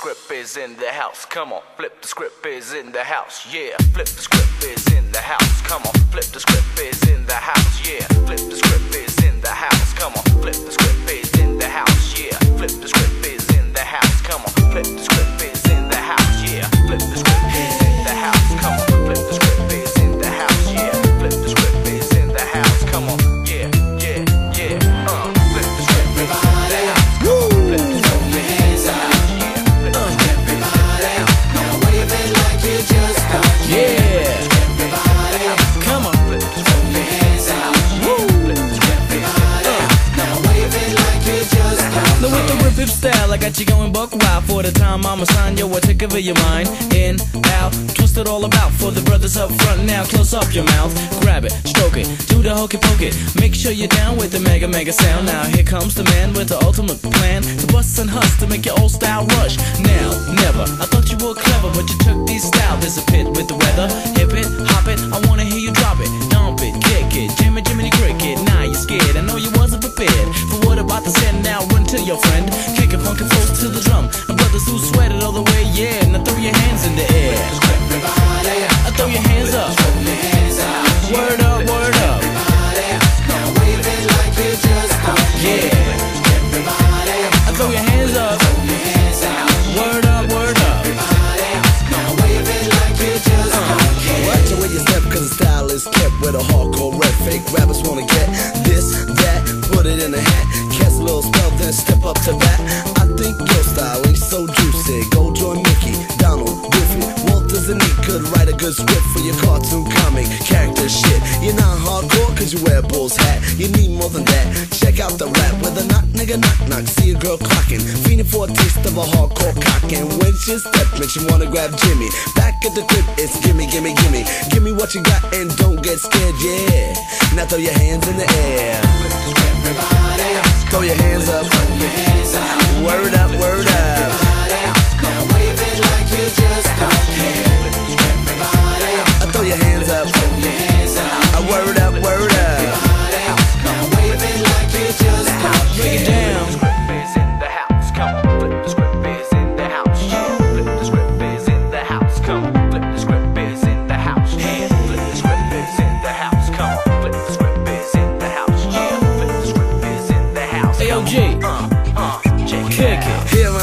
script is in the house. Come on, flip the script is in the house. Yeah, flip the script is in the house. Come on, with style, I got you going buck wild for the time I'ma sign yo, I take over your mind. In, out, twist it all about for the brothers up front now. Close up your mouth, grab it, stroke it, do the hokey pokey. Make sure you're down with the mega mega sound. Now here comes the man with the ultimate plan to bust and hust to make your old style rush. Now, never, I thought you were clever, but you took these style. There's a pit with the weather, to your friend, kick it funky close to the drum. My brothers who sweated all the way, yeah. Now throw your hands in the air. I throw your hands up. Word up, word up. Yeah. I throw your hands up. Word up, word up. Watch the way you step, cause the style is kept with a hardcore rap. Fake rappers wanna get this, that, put it in a hat. Little spell, then step up to bat. I think your style ain't so juicy. Go join Mickey, Donald, Goofy, Walters, and he could write a good script for your cartoon comic character shit. You're not hardcore cause you wear a bull's hat. You need more than that. Check out the rap with a knock, nigga, knock, knock. See a girl clocking, feeding for a taste of a hardcore cock. And when she step, makes you wanna grab Jimmy. Back at the crib, it's gimme, gimme, gimme. Give me what you got and don't get scared, yeah. Now throw your hands in the air. Throw your hands up. Word up, word up.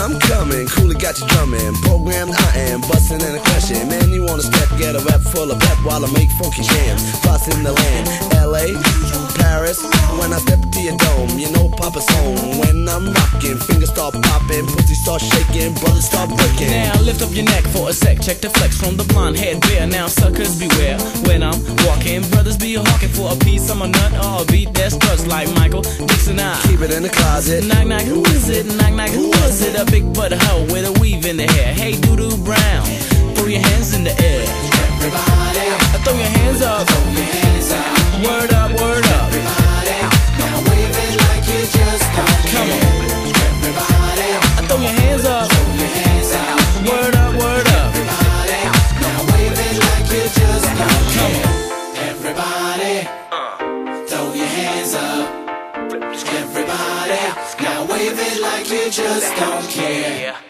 I'm coming, coolly got you drumming. Programmed I am, busting and a crushing. Man, you wanna step, get a rap full of pep while I make funky jams. Boss in the land, LA, Paris. When I step to your dome, you know Papa's home. When I'm rocking, fingers start popping, pussy start shaking, brothers start breaking. Now lift up your neck for a sec. Check the flex from the blonde head bear. Now suckers beware when I'm walking. Brothers be hawking for a piece of my nut or a beat that struts like Michael Dixon. I Keep it in the closet. knock knock who is it? Knock knock who is it? A big butt hoe with a weave in the hair. Hey doo brown, throw your hands in the air. I throw your hands up. Word up, word up. Come on. I throw your hands up. Word up, word up. Come on. Everybody, throw your hands up. Everybody, now wave it like you just don't care.